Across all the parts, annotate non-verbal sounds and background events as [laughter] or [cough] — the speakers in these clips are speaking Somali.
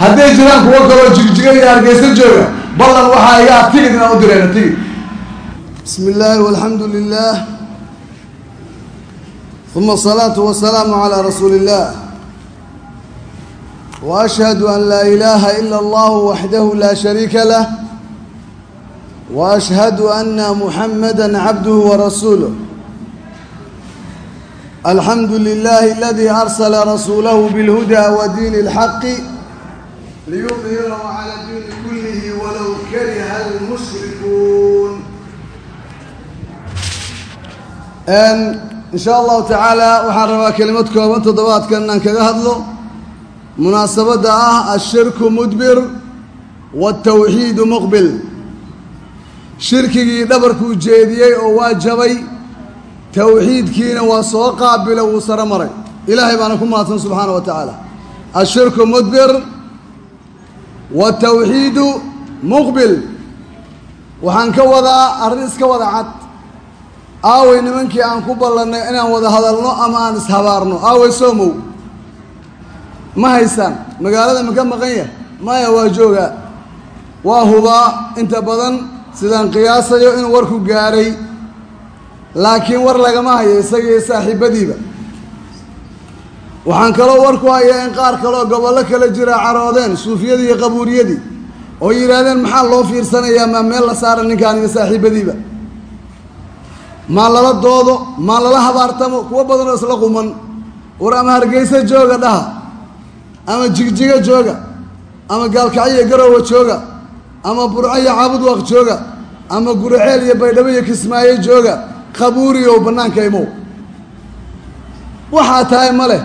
hadday jiraan kuwo kaloo jigjiga iyo hargeysa jooga ballan waxaa igaa ah tigid inaan u dirayna tigid. Bismi illaahi walxamdu lilah uma asalaatu wasalaamu calaa rasuuli illah wa ashhadu an laa ilaaha ila allahu waxdahu laa shariika lah. Wa ashhadu ana muxamada cabduhu warasuuluh alxamdu lilahi aladii arsala rasuulahu bilhudaa wa diini اlxaqi liyudhirahu cala diini kullihi walow kariha almushrikuun insha allahu tacaala waxaan rabaa kelimad kooban toddobaadkan inaan kaga hadlo. Munaasabadda ah ashirku mudbir waatawxiidu muqbil. Shirkigii dhabarku ujeediyey oo waa jabay towxiidkiina waa soo qaabilo wuu saro maray. Ilaahay baana ku mahadsan subxaana wa waatawxiidu muqbil. Waxaan ka wadaa arrin iska wada cad. Aaway nimankii aan ku ballannay inaan wada hadalno ama aan ishabaarno aaway soomow ma haysaan magaalada maka maqan yah maya waa joogaa waa hubaa inta badan sidaan qiyaasayo inuu warku gaaray. Laakiin war lagama hayo isagiiyo saaxiibadiiba waxaan kaloo warku hayaa in qaar kaloo gobollo kala jira caroodeen suufiyadii iyo qabuuriyadii oo yidhaahdeen maxaa loo fiirsanayaa maa meel la saara ninkaan iyo saaxiibadiiba? Maa lala doodo maa lala habaartamo kuwo badanoo isla quman. War ama hargeysa jooga dhaha ama jigjiga jooga ama gaalkacyo garowa jooga ama burco iyo caabudwaq jooga ama guriceel iyo baydhabo iyo kismaayo jooga qabuuriyow bannaanka imow waxaa tahay ma leh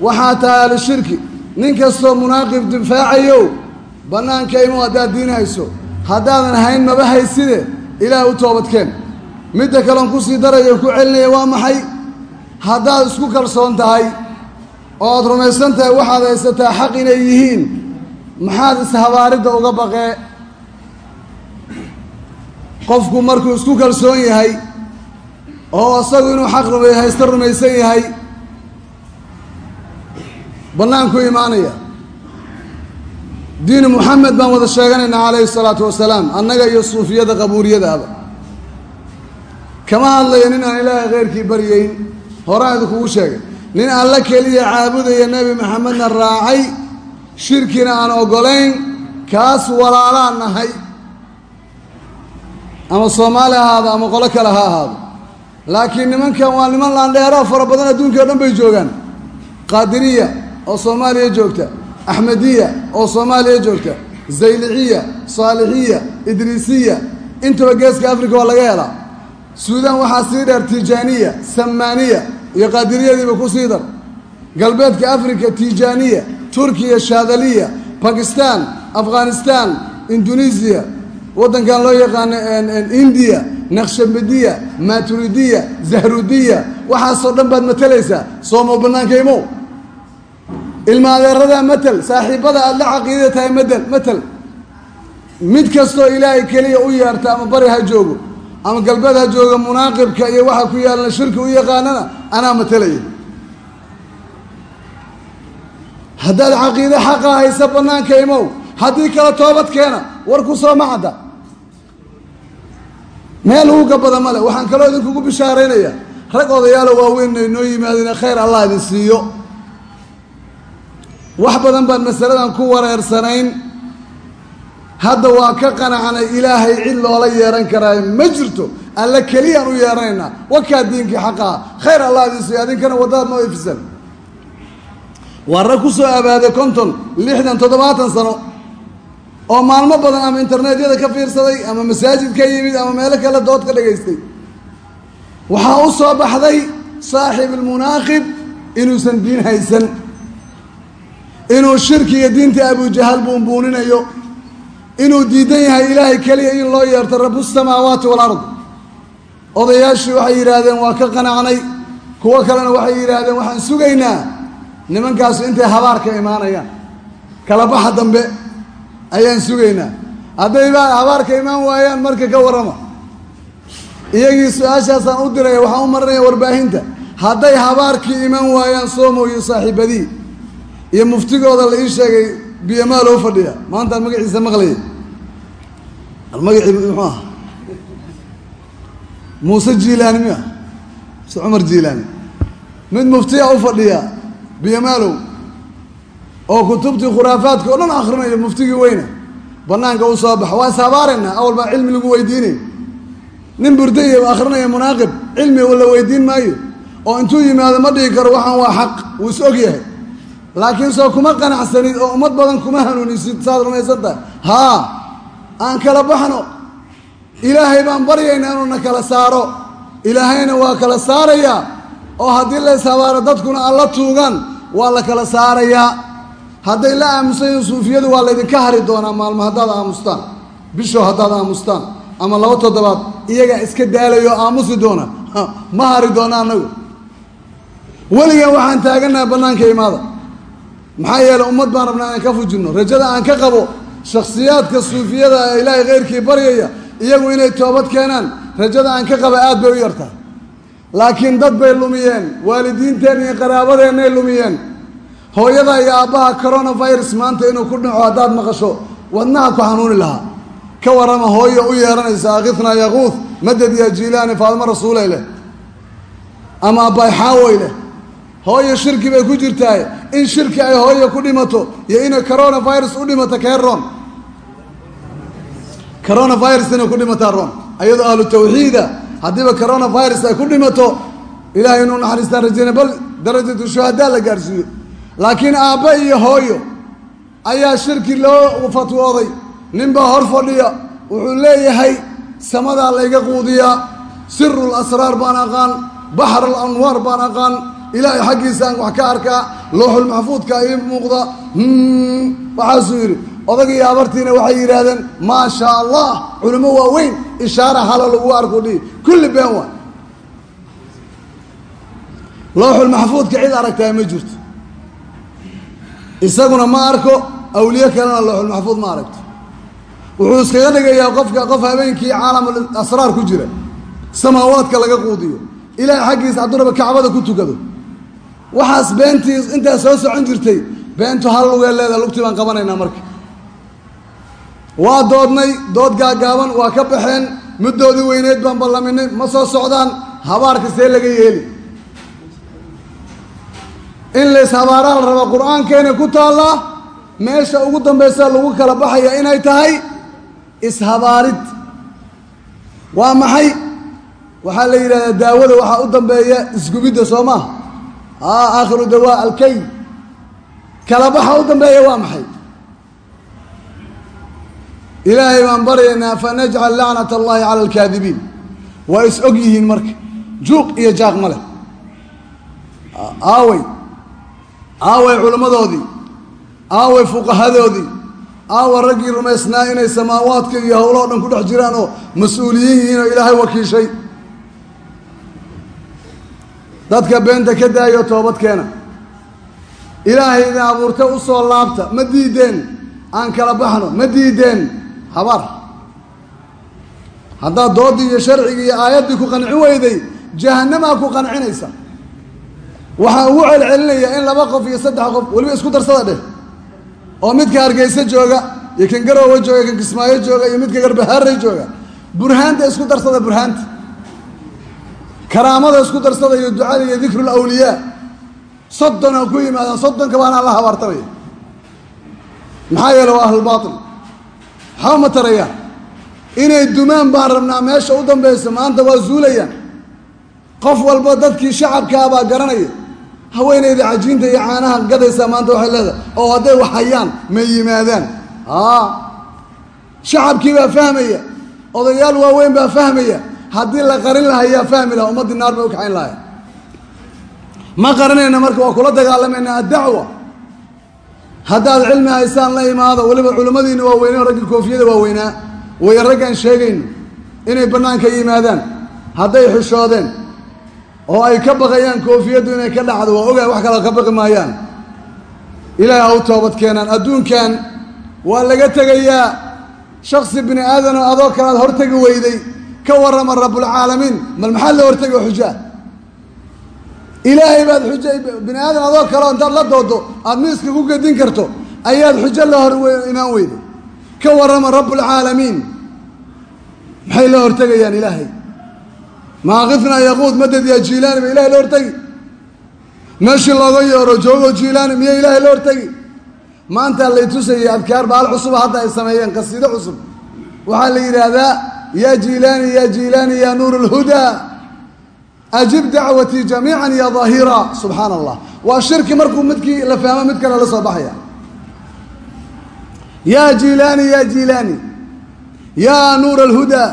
waxaa tahay ahlushirki nin kastoo munaaqib difaacayow bannaanka imow haddaad diin hayso haddaadan hayn maba hayside ilaah u toobadkeen. Midda kaleon ku sii darayo ku celinaya waa maxay? Haddaad isku kalsoon tahay oo aad rumaysan tahay waxaad haysataa xaq inay yihiin. Maxaad ishabaaridda uga baqee? Qofku markuu isku kalsoon yahay oo isagu inuu xaq rumay haysto rumaysan yahay bannaanku imaanaya diinu moxamed baan wada sheeganaynaa calayhi salaatu wasalaam annaga iyo suufiyada qabuuriyadaaba. Kama hadlayo nin aan ilaahay kheyrkii baryayn horaan idinkugu sheegay. Nin alla keliya caabudaya nebi maxamedna raacay shirkina aan oggolayn kaas walaalaan nahay. Ama soomaali ha ahaado ama qolo kale ha ahaado. Laakiin nimankan waa niman laandheeroo fara badan adduunkai o dhan bay joogaan. Qaadiriya oo soomaaliya joogta axmediya oo soomaaliya joogta zayliciya saalixiya idriisiya intaba geeska africa waa laga helaa. Suudaan waxaa sii dheer tijaaniya samaaniya iyo qaadiriyadiiba ku sii dar. Galbeedka africa tijaaniya turkiya shaadaliya bakistan afghanistan indonesiya waddankan loo yaqaano indiya naqshabediya maturidiya zahrudiya waxaasoo dhan baad matalaysaa soomo bannaanka imow ilma adeeradaa matel saaxiibada aada la caqiida tahay madel matel mid kastoo ilaahay keliya u yeerta ama bari ha joogo ama galbeed ha jooga munaaqibka iyo waxa ku yaalana shirki u yaqaanana anaa matalaya haddaad caqiide xaqa haysa bannaanka imow haddii kale toobad keena war ku soo ma cadda meel uga bada male waxaan kaloo idinkugu bishaaraynaya rag odayaalo waaweyn ay noo khayr allah idin siiyo wax badan baan masaladan ku wareersanayn. Hadda waa ka qanacnay ilaahay cid loola yeehan karaayo ma jirto alla keliyaan u yeehanaynaa wakaa diinkii xaqaha khayr allah idin siiyo adinkana waddadaad noo ifisan waa rag ku soo abaaday konton lixdan toddobaatan sano oo maalmo badan ama internetyada ka fiirsaday ama masaajid ka yimid ama meelo kale dood ka dhagaystay waxaa u soo baxday saaxib almunaaqib inuusan diin haysan inuu shirki iyo diinta abujahal buunbuuninayo inuu diidan yahay ilaahay keliya in loo yeerto rabu samaawaati walard odayaashii waxay yidhaahdeen waa ka qanacnay. Kuwo kalena waxay yidhaahdeen waxaan sugaynaa. Nimankaasu intay habaarka imaanayaan. Kala baxa dambe ayaan sugaynaa. Hadday baa habaarka imaan waayaan marka ka warrama iyagii su'aashaasaan u diraya waxaan u marinaya warbaahinta. Hadday habaarkii imaan waayaan soomo iyo saaxiibadii iyo muftigooda la ii sheegay biyamaaloo fadhiya. Maantaan magaciisa maqlayay almagacii muxuu aha muuse jiilaani miya? Muse cumar jiilaani. Mid muftiya u fadhiya biyamaalow oo kutubtii khuraafaadka oo dhan akrinayo muftigii weyna banaanka u soo baxa waa is habaaraynaa awal baa cilmi lagu weydiinay. Nin burdaya akrinaya munaaqib cilmi la weydiin maayo oo intuu yimaado ma dhigi karo waxaan waa xaq. Wuu is og yahay laakiin soo kuma qanacsanid oo ummad badan kuma hanuunisid saad rumaysan tahay haa aan kala baxno. Ilaahay baan baryaynaa inuu na kala saaro. Ilaahayna waa kala saarayaa oo haddii la ishabaaro dadkuna alla tuugaan waa la kala saarayaa hadday la aamusan yihiin suufiyadu waa laydinka hari doonaa maalmo. Haddaad aamustaan bisho haddaad aamustaan ama laba toddobaad iyagaa iska daalayo aamusi doona. [laughs] Ma hari doona annagu weligan waxaan taaganaha bannaanka imaada maxaa yeeley ummad baan rabnaa inaan ka fujinno rajada aan ka qabo shakhsiyaadka suufiyada ee ilaahay khayrkii baryaya iyagu inay toobad keenaan rajada aan ka qaba aad bay u yartaa. Laakiin dad bay lumiyeen waalidiinteen iyo qaraabadeennay lumiyeen. Hooyada iyo aabbaha coronavirus maanta inuu ku dhaco haddaad maqasho wadnaha ku xanuuni lahaa. Ka warrama hooyo u yeeranaysa akithnaa yaquuth madad ya jiilaani faadimo rasuuley leh. Ama abayxaawey leh hooyo shirki bay ku jirtahay in shirki ay hooyo ku dhimato iyo inay coronavirus u dhimato kee roon coronavirus inay ku dhimataa roon. Ayadoo ahlu tawxiida haddiiba coronavirus ay ku dhimato ilahay inuu naxariistaan rajeyna bal darajatu shuhadaa la gaarhsiiyo laakiin aabbe iyo hooyo ayaa shirki loo fatwooday. Ninbaa hor fadhiya wuxuu leeyahay samadaa layga quudiyaa siru lasraar baan aqaan baxr alanwaar baan aqaan ilaahay xaggiisa aan wax ka arkaa looxulmaxfuudka ii muuqda. Waxaasuu yidhi odagii abartiina waxay yidhaahdeen maa shaa allah culimo waaweyn ishaara halo lagu arku dhihi kulli been waa. Looxulmaxfuudka cid aragtaa ma jirto. Isaguna ma arko awliye kalena looxulmaxfuud ma aragto. Wuxuu iskaga dhigayaa qofka qof habeenkii caalamul asraar ku jira samaawaadka laga quudiyo. Ilaahay xaggiisa hadduu kacbada ku tukado waxaas beentii intaa soo socon jirtay. Beentu hal lugee leeda lugtii baan qabanaynaa marka. Waa doodnay dood gaagaaban waa ka baxeen. Muddoodii weyneyd baan ballaminay. Ma soo socdaan habaarka see laga yeeli. In lays habaaraa la raba qur'aankeena ku taallaa meesha ugu dambaysa lagu kala baxaya inay tahay ishabaarid waa maxay? Waxaa la yidhahdaa daawada waxaa u dambeeya isgubidda soo maha aakhiru dawaa alkay kala baxa u dambeeya waa maxay? Ilaahay baan baryaynaa fanajcal lacnat allahi cala alkaadibiin waa is og yihiin marka. Juuq iyo jaaq ma leh. Aawey aaway culimmadoodii aaway fuqahadoodii. Aawa raggii rumaysnaa inay samaawaadka iyo howlahoo dhan ku dhex jiraan oo mas'uuliyiin yihiin oo ilaahay wakiishay dadka beenta ka daayo toobad keena ilaahay idin abuurta u soo laabta ma diideen? Aan kala baxno ma diideen? Habaar haddaad dooddii iyo sharcigii iyo aayaddii ku qancin weyday jahannamaa ku qancinaysa. Waxaan ugu celcelinayaa in laba qof iyo saddex qof weliba isku darsada dheh. Oo midka hargeysa jooga iyo kan garoowa jooga kan kismaayo jooga iyo midka garbahaarey jooga. Burhaanta isku darsada burhaanta karaamada isku darsada iyo ducada iyo dikru lawliyaa soddon ha ku yimaadaan soddonka baana alla habaartamaya maxaa yeele waa ahlulbaatil waxba ma tarayaan inay dumaan baan rabnaa meesha u dambaysa maanta waa zuulayaan. Qof walba dadkii shacabkaa baa garanaya haweenayda cajiinta iyo caanaha gadaysaa maanta waxay leedahay oo hadday wax hayaan may yimaadaan. Aa shacabkii baa fahmaya odayaal waaweyn baa fahmaya haddii la qarin lahaa yaa fahmi laha ummaddii naar bay u kaxayn lahaya ma qarinayna marka waa kula dagaalamayna addacwa. Haddaad cilmi haysaan la imaado weliba culimmadiina waaweynee raggii koofiyada waaweynaa way raggaan sheegayno inay bannaanka yimaadaan hadday xishoodeen oo ay ka baqayaan koofiyaddu inay ka dhacdo waa ogahay wax kaloo ka baqi maayaan. Ilaahay ha u toobad keenaan. Adduunkan waa laga tegayaa shaksi bini aadano adoo kalead hortegi weyday ka warrama rabbulcaalamiin mal maxaa la hortegi oo xujaa? Ilaahay baad xuja bini aadan adoo kaleo intaad la doodo aada miiska ku gedin karto ayaad xujo la hor imaan weyday ka warrama rabbulcaalamiin maxay la hortegayaan ilaahay? Maaqifnaa yaquud madad yaa jiilaani ba ilahay la hortegi? Meeshii looga yeero joogo jiilaani miya ilaahay la hortegi? Maanta lay tusayay adkaar baal cusuba hadda ay sameeyeen qasiido cusub. Waxaa la yidhaahdaa yaa jiilaani yaa jiilaani yaa nuur alhudaa ajib dacwatii jamiican ya daahira subxaana allah waa shirki markuu midkii la fahmo mid kale la soo baxaya. Yaa jiilaani yaa jiilaani yaa nuur alhudaa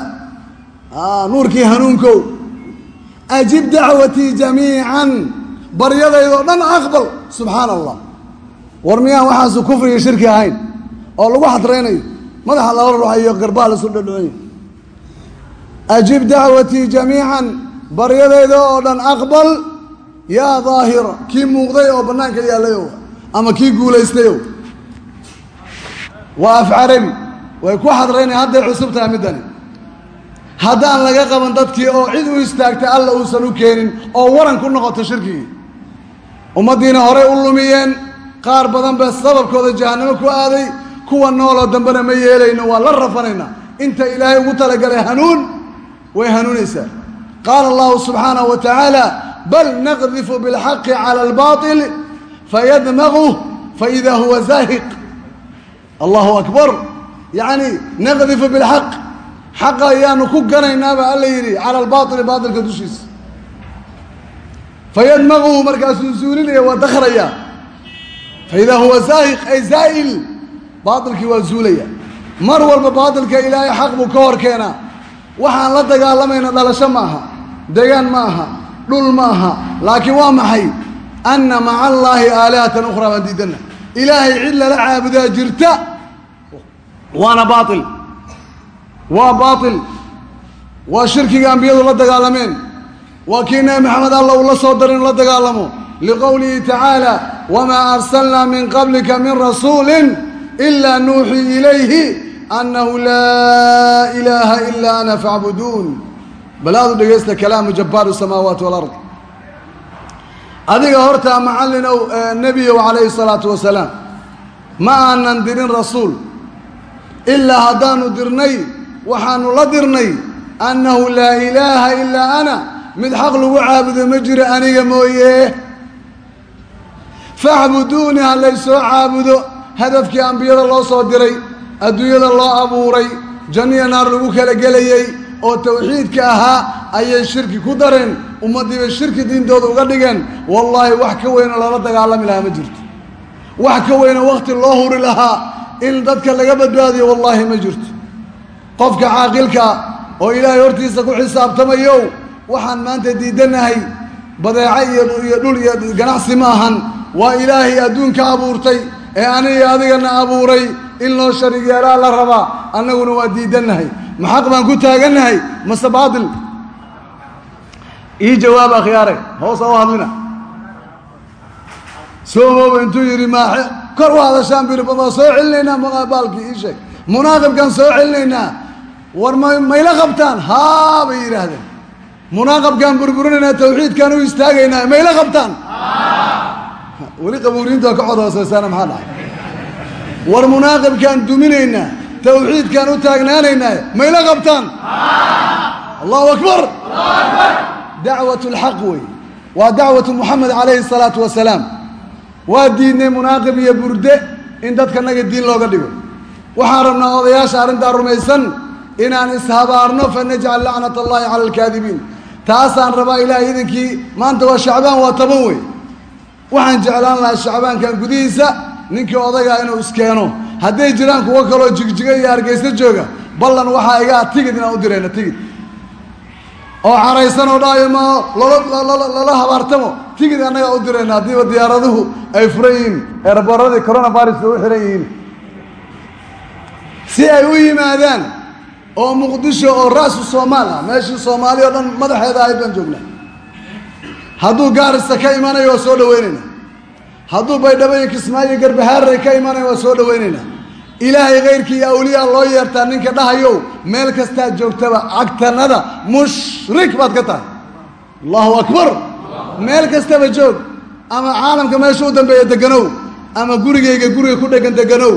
nuurkii hanuunkow. Ajib dacwatii jamiican baryadaydoo dhan aqbal. Subxaana allah war miyaan waxaasu kufriga shirki ahayn? Oo lagu xadraynayo. Madaxa lala ruxayo garbaha lasu dhadhoonyo ajib dacwatii jamiican baryadayda oo dhan aqbal yaa daahira kii muuqday oo bannaanka yaallayow ama kii guulaystayow waa af carabi way ku xadraynaya hadday cusub tahay middani haddaan laga qaban dadkii oo cid u istaagtay alla uusan u keenin oo waran ku noqoto shirkigii ummaddiina horey u lumiyeen qaar badan baa sababkooda jahannamo ku aaday. Kuwa nooloo dambena ma yeelayno waa la rafanaynaa inta ilaahay ugu talagalay hanuun way hanuunaysaa. Qaala allahu subxaanahu wa tacaala bal naqdifu bilxaqi cala albaatil fayadmaguh faida huwa zaahiq. Allahu akbar. Yacni naqdifu bilxaq. Xaqa ayaanu ku ganaynaaba alla yidhi cala albaaili baatilka dushiisa fayadmaguhu markaasuu zuulinaya waa dakhraya faida huwa zaahiq ay zaa'il. Baatilkii waa zuulaya. Mar walba baatilka ilaahay xaq buu ka hor waxaan la dagaalamayna dhalasho ma aha degaan ma aha dhul ma aha laakiin waa maxay? Anna maca allaahi aalihatan ukhraa baan diidanna ilaahay cid lala caabudaa jirta? Waana baatil. Waa baatil. Waa shirkiga ambiyadu la dagaalameen. Waa kii nebi maxamed alla uu la soo daray inu la dagaalamo. Liqowlihi tacaala wamaa arsalnaa min qablika min rasuulin ilaa nuuxii ilayhi annahu laa ilaaha ilaa ana facbuduun bal aad u dhegaysta kalaamu jabbaaru samaawaati walard adiga hortaa macallinow nebiyow calayhi salaatu wasalaam ma aanan dirin rasuul ilaa haddaanu dirnay waxaanu la dirnay annahu laa ilaaha ilaa ana mid xaq lagu caabudo ma jiro aniga mooye facbuduuni ha laysoo caabudo hadafkii ambiyada loo soo diray adduunyada loo abuuray janniya naar lagu kala gelayey oo tawxiidka ahaa ayay shirki ku dareen ummaddiibay shirki diintooda uga dhigeen. Wallaahi wax ka weynoo lala dagaalami lahaa ma jirto. Wax ka weynoo wakhti loo huri lahaa in dadka laga badbaadiyo wallaahi ma jirto. Qofka caaqilkaa oo ilaahay hortiisa ku xisaabtamayow waxaan maanta diidanahay badeeco iyo iyo dhul iyo ganacsi ma ahan. Waa ilaahay adduunka abuurtay ee aniga adigana abuuray in loo sharig yeelaa la rabaa annaguna waa diidannahay. Ma xaq baan ku taagannahay? Mase baatil? Ii jawaab akhyaare hoosa u hadlina soomooba intuu yidhi maa kor u hadashaan biri waa soo celinaynaa maqabaalkii ii sheeg. Munaaqibkaan soo celinaynaa. War ma mayla qabtaan? Haa bay yidhaahdeen. Munaaqabkaan burburinaynaa tawxiidkaan u istaagaynaa mayla qabtaan? Weli qabuuriinta ka cod hooseysaana maxaa dhacay war munaaqibkaan duminaynaa tawxiidkaan u taagnaanaynaa mayla qabtaan. Allahu akbar. Dacwat lxaq wey. Waa dacwatu muxamed calayhi salaatu wasalaam waa diidnay munaaqib iyo burde in dadkanaga diin looga dhigo. Waxaan rabnaa odayaasha arrintaa rumaysan inaan ishabaarno fanajcal lacnat allahi cala alkaadibiin taasaan rabaa ilahay idinkii maanta waa shacbaan waa toban wey. Waxaan jeclaan lahaa shacbaankan gudihiisa ninkii odagaa inuu iskeeno hadday jiraan kuwo kaloo jigjiga iyo hargeysa jooga ballan waxaa igaa tigid inaan u dirayna tigid. Oo caraysan oo dhaayo ma lala habaartamo tigid annagaa u dirayna haddiiba diyaaraduhu ay furan yihiin eeraboradii coronavirus u xiran yihiin. Si ay u yimaadaan oo muqdisho oo ra'su soomaal ah meeshii soomaali oo dhan madaxeeda ahayd baan joognaa hadduu gaarisa ka imanayo waa soo dhawaynaynaa hadduu baydhabo iyo kismaayo garbahaarey ka imanayo waa soo dhawaynaynaa ilaahay khayrkii iyo awliyaa loo yeertaa ninka dhahayow meel kastaad joogtaba cagtanada mushrik baad ka tahay. Allahu akbar. Meel kastaba joog. Ama caalamka meesha u dambeeya deganow. Ama gurigayga guriga ku dhegan deganow.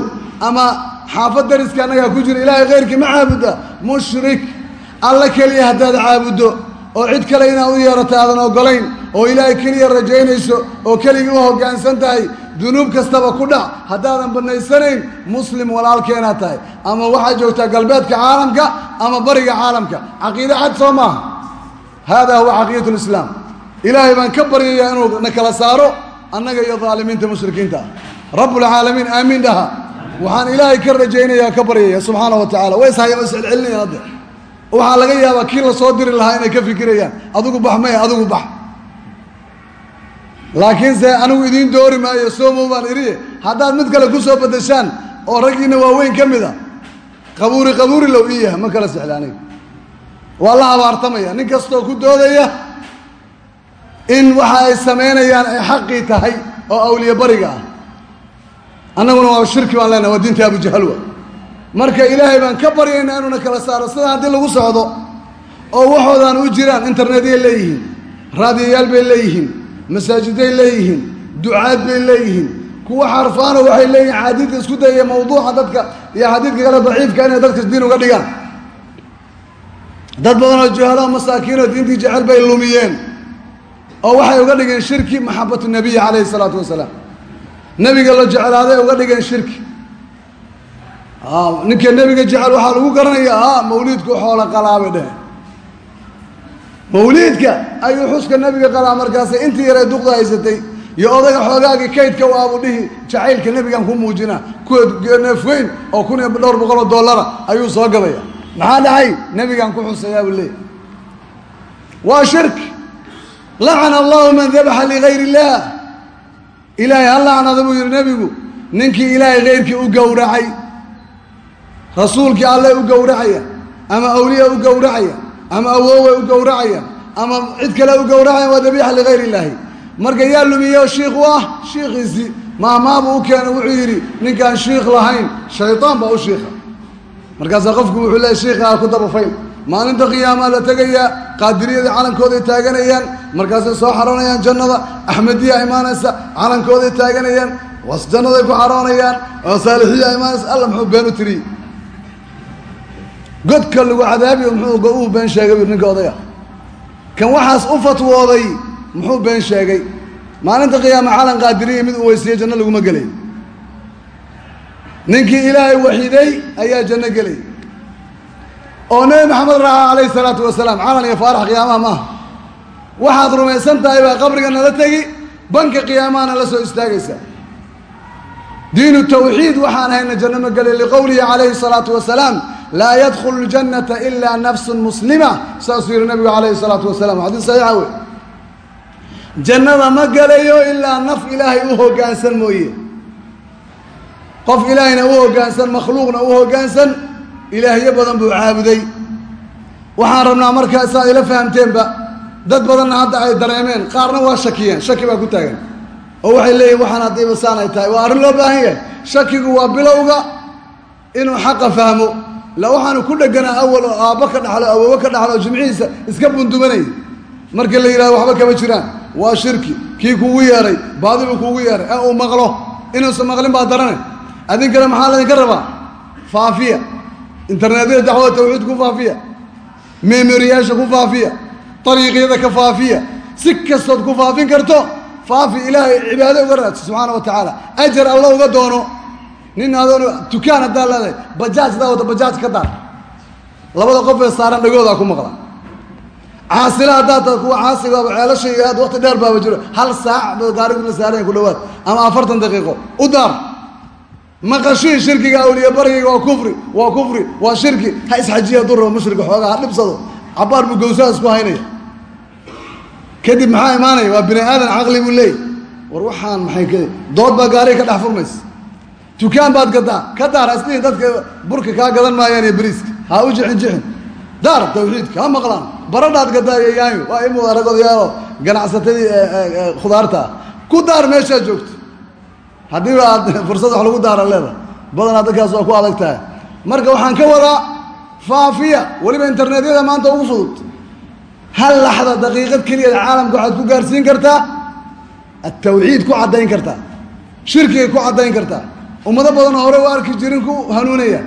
Ama xaafad dariska annagaa ku jira ilaahay khayrkii ma caabudda mushrik. Alla keliya haddaad caabuddo oo cid kale inaad u yeerato aadan ogolayn oo ilaahay keliya rajaynayso oo keligii u hoggaansan tahay dunuub kastaba ku dhac. Haddaadan bannaysanayn muslim walaalkeenaad tahay. Ama waxaad joogtaa galbeedka caalamka ama bariga caalamka. Caqiide cad soo maaha. Haadaa huwa caqiidatu lislaam ilaahay baan ka baryayaa inuu na kala saaro annaga iyo daalimiinta mushrikiinta. Ah rabbulcaalamiin aamiin dhaha. Waxaan ilaahay ka rajaynaya ka baryaya subxaana wa tacala way ishaya iscelcelinayaan hadde waxaa laga yaabaa kii la soo diri lahaa inay ka fikirayaan. Adigu bax maya adigu bax laakiinse anigu idiin doori maayo soomow baan idhi? Haddaad mid kale ku soo bedeshaan oo raggiina waaweyn ka mid a qabuuri qabuuri low ii yaha ma kala sexda aniga. Waa la habaartamaya nin kastoo ku doodaya in waxa ay samaynayaan ay xaqii tahay oo awliye bariga ah. Annaguna waa shirki baan leenahay waa diinta abujahalwa marka ilaahay baan ka baryaynaa inuuna kala saaro sidan haddii lagu socdo oo waxoodaan u jiraan internetyay leeyihiin raadiyayaal bay leeyihiin masaajiday leeyihiin ducaad bay leeyihiin kuwa xarfaano waxay leeyihiin xaadiidka isku dayaya mawduuca dadka iyo xadiidka kale daciifka inay dadka diin uga dhigaan. Dad badan oo juhaloo masaakiinoo diintii jecel bay lumiyeen oo waxay uga dhigeen shirki maxabatu nabiyi calayhi salaatu wasalaam. Nebiga la jecelaaday uga dhigeen shirki. Ninka nebiga jecel waxaa lagu garanayaa mawliidku xoola qalaabay dheh mawliidka ayuu xuska nebiga qalaa markaasay intii yaray duqda haysatay iyo odaga xoogaagii kaydka u abu dhihi jacaylka nebigan ku muujina kuwa neefweyn oo kun iyo dhowr boqol oo dollara ayuu soo gadaya maxaa dhahay nebigan ku xusayaa buu leeyay waa shirki lacana allahu man dabaxa ligayr illah ilaahay ha lacnada buu yihi nebigu. Ninkii ilaahay kayrkii u gowracay. Rasuulkii alle u gowracaya ama awliya u gowracaya ama awoowe u gowracaya ama cid kale u gowracaya waa dabiixa ligayr illaahi marka yaa lumiye shiikh u ah shiikhiisii maamaabuu u keena wuxuu yidhi ninkaan shiikh lahayn shaydaan baa u shiikha. Markaasaa qofku wuxuu leeyahy shiikhaa ku dabafayn maalinta qiyaamaa la tegayaa qaadiriyadii calankooday taaganayaan markaasay soo xaroonayaan jannada axmediya imaanaysa calankooday taaganayaan jannaday ku xaroonayaan oo saalixiya imaanaysa alla muxuu been u tiriy godka lagu cadaabiyo muxuu uu been sheegay bu ninka odaya. Kan waxaas u fatwooday muxuu been sheegay. Maalinta qiyaama calan qaadiriya mid uu weysiiye janno laguma gelay ninkii ilaahay waxiday ayaa janno gelay. Oo nebi maxamed raacaa calayhi salaatu wasalaam calan iyo faarax qiyaamaha maaha. Waxaad rumaysan tahay baa qabriga nala tegi banka qiyaamahana la soo istaagaysa. Diinu tawxiid waxaan hayna janno ma gelay liqowlihi calayhi salaatu wasalaam laa yadkhulu ljannata ilaa nafsun muslima saasuu yihi nabigu calayhi salaatu wasalaam. Xadiis saxiixa wey jannada ma gelayo ilaa naf ilaahay u hoggaansan mooye. Qof ilaahayna u hoggaansan makhluuqna u hoggaansan ilaahyo badan buu caabuday. Waxaan rabnaa markaa saad ila fahamteenba dad badanna hadda ay dareemeen qaarna waa shakiyeen shaki baa ku taagan. Oo waxay leeyihiin waxaan haddiiba saan ay tahay waa arrin loo baahan yahay. Shakigu waa bilowga inuu xaqa fahmo la waxaanu ku dheganaa awal oo aabbo ka dhaxlo awoowo ka dhaxlo oo jimcihiisa iska bundumanayay marka la yidhahdo waxba kama jiraan. Waa shirki. Kii kugu yeeray baadibuu kugu yeeray. Ee uu maqlo. Inuusan maqlin baa darane. Adinkana maxaa laydinka rabaa? Faafiya. Internetyada dacwada tawxiid ku faafiya. Memoriyaasha ku faafiya. Dariiqyada ka faafiya. Si kastood ku faafin karto faafi ilaahay cibaado uga raadso subxaana wa tacaala. Ajar alla uga doono nin adoon dukaan haddaa leedahay bajaaj haddaa wata bajaaj ka daar labada qof ee saaran dhagoodaa ku maqla. Caasila haddaad tahay kuwa caasigaaba ceelasha aad waqti dheer baaba jiro. Hal saac ba gaarigu la saaranya ku dhawaad ama afartan daqiiqo. U daar. Maqashii shirkiga awliya barigiga waa kufri waa kufri waa shirki. Ha isxajiya rabo mushrika xoogaa ha dhibsado. Cabaar buu gawsaha isku haynaya. Kadib maxaa imaanaya? Waa bini aadan caqli buu leeyay war waxaan maxay ka dood baa gaariga ka dhex furmaysa dukaan baad gadaa ka daar aslihin dadka burka kaa gadan maayaan iyo beriiska ha u jixin jixin daar tawxiidka ha maqlaan. Baradhaad gadaa yaanyo waa imu aragodayaalo ganacsatadii khudaarta. Ah ku daar meeshaa joogto. Haddiiba aad [laughs] fursad wax lagu daara leedahay badanaa dadkaas waa ku adag tahay marka waxaan ka wadaa faafiya weliba internetyada maanta ugu fudud. Hal laxda daqiiqad keliya caalamka waxaad ku gaarsiin kartaa? Atawxiid ku caddayn kartaa. Shirkigay ku caddayn kartaa ummado badanoo hore u arki jirin ku hanuunaya.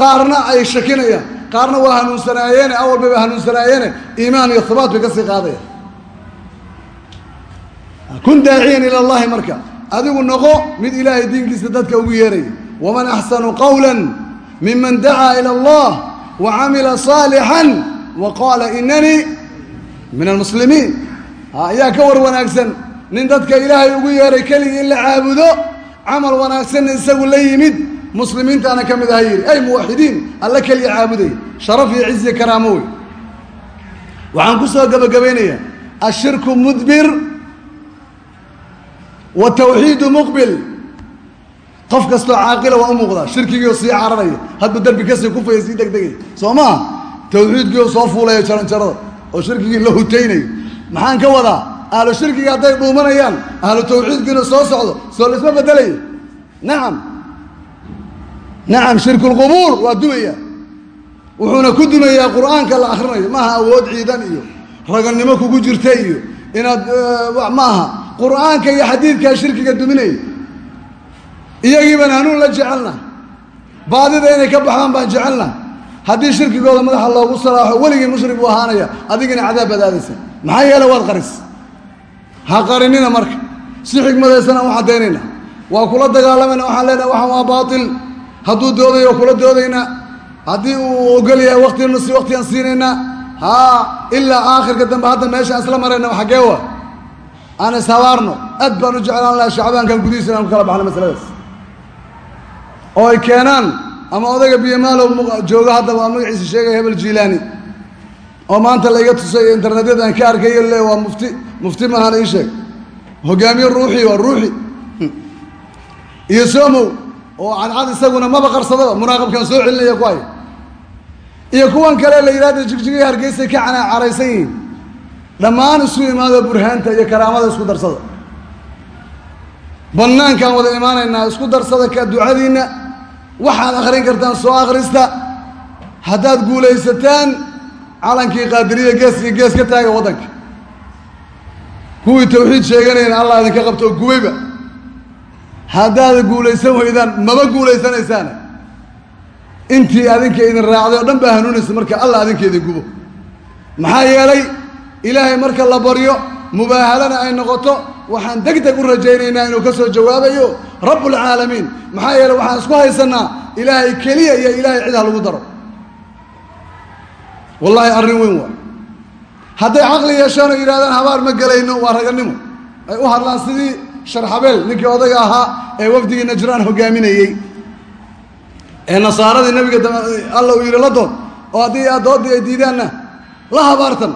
Qaarna ay shakinayaan qaarna waa hanuunsanaayeene awal bayba hanuunsanaayeene iimaan iyo hibaat bay ka sii qaadayaan kun daaciyan ila allahi marka. Adigu noqo mid ilaahay diinkiisa dadka ugu yeeraya waman axsanu qawla miman dacaa ila allah wa camila saalixan wa qaala inanii min almuslimiin ayaa ka war wanaagsan. Nin dadka ilaahay ugu yeeray keligii in la caabudo camal wanaagsanna isagu la yimid muslimiintaana ka mid aha yidhi ay muwaxidiin alla keliya caabudaya sharaf iyo ciz iyo karaamo wey. Waxaan ku soo gabagabaynayaa. Ashirku mudbir watawxiidu muqbil. Qof kastoo caaqila waa u muuqdaa. Shirkigiio sii cararaya hadba derbi ka sii kufaya sii degdegaya soo maa tawxiidkiio soo fuulaya jaranjarada oo shirkigii la hutaynayo maxaan ka wadaa ahlu shirkiga hadday dhuumanayaan ahlu tawxiidkiina soo socdo soo laisma bedelayo nacam nacam shirkulqubuur waa dumaya. Wuxuuna ku dumayaa qur'aanka la akrinayo maaha awood ciidan iyo raganimo kugu jirta iyo inaad maaha. Qur'aanka iyo xadiidkaa shirkiga duminaya iyagii baan hanuun la jecelna. Baadida inay ka baxdaan baan jecelna. Haddii shirkigooda madaxa loogu salaaxo weligii mushrik buu ahaanaya adigina cadaab badaadaysa. Maxaa yeele waad qaris ha qarinina marka. Si xikmadaysana u caddaynayna waa kula dagaalamayna waxaan leenahay waxaan waa baatil. Hadduu doodayo waa kula doodaynaa haddii uu ogol yahay waktina si waktigaan siinaynaa haa ilaa aakhirka dambe hadda meeshaan isla marayna xaggee wa aan ishabaarno. Aad baan u jeclaan laha shacbaankan gudihiisa inaan ku kala baxno masaladaas. Oo ay keenaan ama odayga biyomaalow joogo hadda waa magaciisa sheegaya hebel jiilaani oo maanta la iga tusay internetyada aan ka arkayo le waa mufti mufti mahana ii sheeg. Hogaamiye ruuxi waa ruuxi. Iyo somow oo cadcad isaguna maba qarsadaba munaaqabkaan soo celinaya ku haya iyo kuwan kale la yidhahda jigjigay hargeysay ka cana caraysan yihiin. Dhammaan isu imaado burhaanta iyo karaamada isku darsada bannaankaan wada imaanaynaa isku darsada ka ducadiinna waxaad akhrin kartaan soo akhrista haddaad guulaysataan calankii qaadiriya gees iyo gees ka taaga waddanka. Kuwii tawxiid sheeganayna allah idinka qabto oo gubayba. Haddaad guulaysan weydaan maba guulaysanaysaan intii adinka idin raacday oo dhan baa hanuunaysa marka allah adinka idin gubo. Maxaa yeelay ilaahay marka la baryo mubaahalana ay noqoto waxaan deg deg u rajaynaynaa inuu ka soo jawaabayo rabbulcaalamiin maxaa yeeley waxaan isku haysanaa ilaahay keliya iyo ilaahay cid ha lagu daro wallaahi arrin weyn waa. Hadday caqli yeeshaan oo yidhahdaan habaar ma gelayno waa raganimo. Ay u hadlaan sidii sharxabeel ninkii odayga ahaa ee wafdigii najraan hogaaminayey. Ee nasaaradii nabiga alla uu yidhi la dood. Oo haddii adoodii ay diidaanna la habaartan.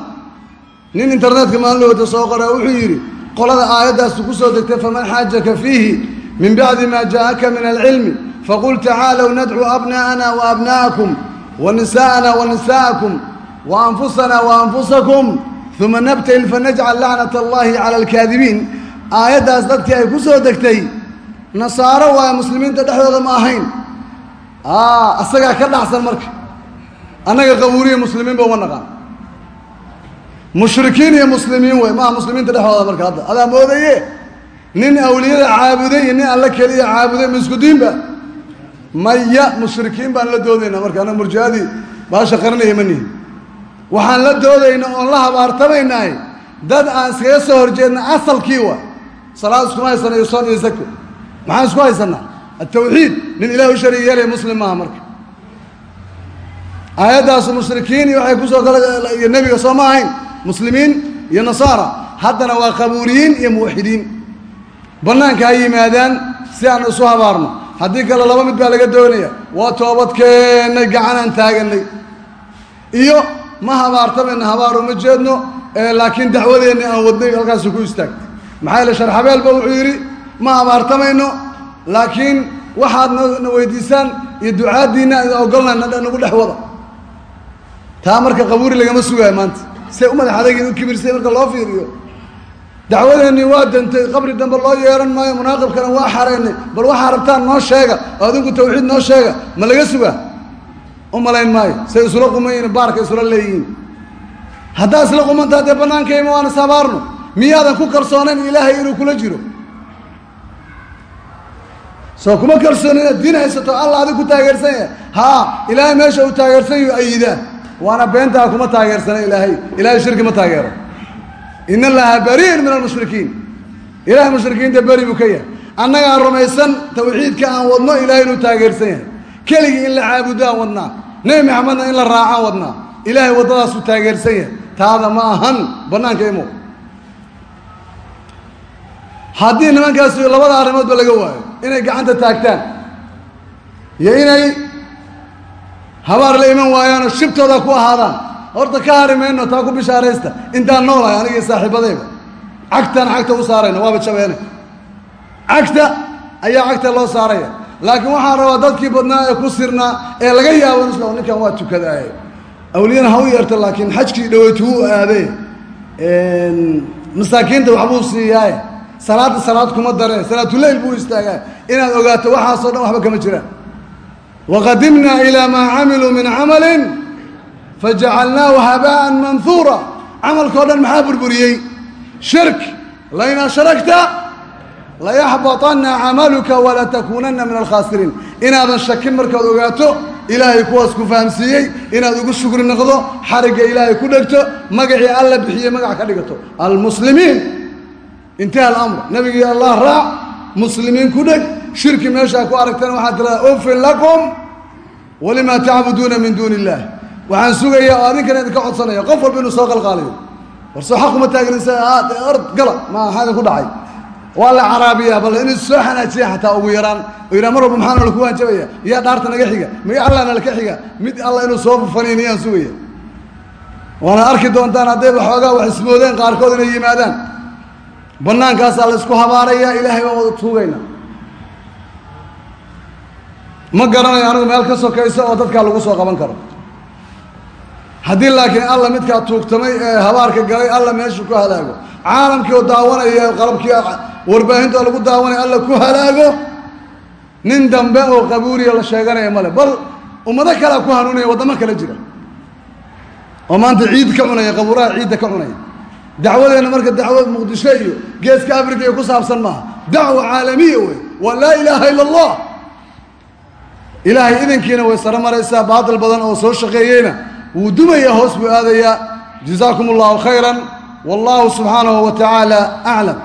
Nin internetka maalin wata soo qora wuxuu yidhi qolada aayaddaasu ku soo degtay faman xaajaka fiihi min bacdi ma jaءaka min alcilmi faqul tacaalow nadcuu abna'ana waabna'akum wanisa'ana wanisa'akum waanfusana waanfusakum uma nabtahil fanajcal lacnat allahi cala alkaadibiin aayaddaas dadkii ay ku soo degtay nasaaro waaye muslimiinta dhexdooda ma ahayn asagaa ka dhacsan marka annaga qabuuriya muslimiinba uma naqaan mushrikiin iyo muslimiin wey maaha muslimiinta dhexdooda marka hadda adaa moodaye nin awliyada caabuday iyo nin alla keliya caabuday ma isku diinba maya mushrikiin baan la doodaynaa marka annaga murjiadii baasha qaranaya ma waxaan la doodaynaa oon la habaartamaynaay. Dad aan iskaga soo horjeedna asalkii wa salaad iskuma haysana iyo soon iyo zako maxaan isku haysanaa atawxiid nin ilaah u sharig yeelaya muslim maaha marka. Aayaddaasu mushrikiin iyo waxay ku soo iyo nebiga soo ma ahayn. Muslimiin iyo nasaara. Haddana waa qabuuliyiin iyo muwaxidiin. Bannaanka ha yimaadaan si aan isu habaarno. Haddii kale laba mid baa laga doonaya. Waa toobad keennay gacanaan taaganay iyo ma habaartamayna habaar uma jeedno laakiin dacwadeenna aan wadnay halkaasu ku istaagtay maxaa yeele sharxabeelba wuxuu yidhi ma habaartamayno laakiin waxaad na weydiisaan iyo ducaaddiinna idin ogolna nagu dhex wada. Taa marka qabuuri lagama sugaayo maanta. Say u madax adagin u kibirsay marka loo fiiriyo. Dacwadeennii waa dantay qabri dambe loo yeehan maayo munaaqibkana waa xareynay bal waxaa rabtaan noo sheega adinku tawxiid noo sheega ma laga sugaa u maayo. Say isula qumayiin baarka isula leeyihiin. Haddaa isla qumantaa dee bannaankayma waan ishabaarno miyaadan ku kalsoonayn ilaahay inuu kula jiro. Soo kuma kalsooni inaad diin haysato alla adig ku taageersan yahay. Haa ilaahay meesha uu taageersan yahu ayidaa waana beentaa kuma taageersana ilaahay. Ilaahay shirki ma taageero. In allaha bariin min almushrikiin. Ilahay mushrikiinta beri buu ka yahay. Annagaan rumaysan tawxiidka aan wadno ilahay inuu taageersan yahay keligii in la caabudo aan wadnaa. Nebi maxamedna in la raacaan wadnaa. Ilaahay waddadaasuu taageersan yahay. Taada ma ahan bannaanka imo. Haddii nimankaasi labada arrimoodba laga waayo inay gacanta taagtaan iyo inay habaar la iman waayaanoo shibtooda ku ahaadaan horta ka hari mayno taa ku bishaaraysta intaan noolahay anigii saaxiibadayba. Cagtaan cagta u saarayna waaba jabeene. Cagta ayaa cagta loo saaraya laakiin waxaan rabaa dadkii badnaa ee ku sirnaa ee laga yaabo isla ninkan waa tukadaaye. Awliyana ha u yeerto laakiin xajkii dhaweytu wuu aaday masaakiinta waxbuu siiyaaye. Salaadda salaad kuma dareen salaatuleyl buu istaagaa. Inaad ogaato waxaasoo dhan waxba kama jiraan waqadimnaa ilaa maa camiluu min camalin fajacalnaahu habaan manhuura camalkao dhan maxaa burburiyey? Shirk. Lain ashragta layaxbaطana camaluka walatakuunana min alkhaasiriin inaadan shakin markaad ogaato ilaahay kuwaas ku fahamsiiyey inaad ugu shugri noqdo xarigga ilaahay ku dhegto magacii alla bixiyey magac ka dhigato almuslimiin intaha alamr nabigii allah raac muslimiin ku dheg shirki meeshaa ku aragtana waxaad tiradaa ufin lakum walima tacbuduuna min duuni illah waxaan sugayaa oo adinkana idinka codsanaya qof walba inuu soo qalqaaliyo war soo xaquma taagninsa ord gala ma maxaa idinku dhacay waa la caraabiyaa bal inay soo xanaajiya xataa ugu yaraan. Oo yidhaha mar walba maxaa nala ku waanjabaya miyaa dhaarta naga xiga? Miya allah nalaka xiga? Mid allah inuu soo fufaniiniyaan sugaya waana arki doontaan haddayba xoogaa wax ismoodeen qaarkood inay yimaadaan. Bannaankaasaa la isku habaaraya ilaahay baan wada tuugayna. Ma garanayo anigu meel ka sokaysa oo dadkaa lagu soo qaban karo. Haddii laakiin alla midkaa tuugtamay ee habaarka galay alla meeshu ku halaago caalamkii oo daawanaya qalabkii warbaahinta lagu daawanaya alla ku halaago. Nin dambe oo qabuuriya la sheeganaya male bal ummado kalea ku hanuunaya waddamo kale jira. Oo maanta ciid ka cunaya qabuuraha ciidda ka cunaya. Dacwadeenna marka dacwad muqdisho iyo geeska africa iyo ku saabsan maaha. Dacwa caalamiya wey waa laa ilaaha ila allah ilaahay idinkiina way saro maraysaa baatil badan oo soo shaqeeyeyna. Wuu dumayaa hoos buu aadayaa. Jazaakum allahu khayra wallahu subxaanahu wa tacaala aclam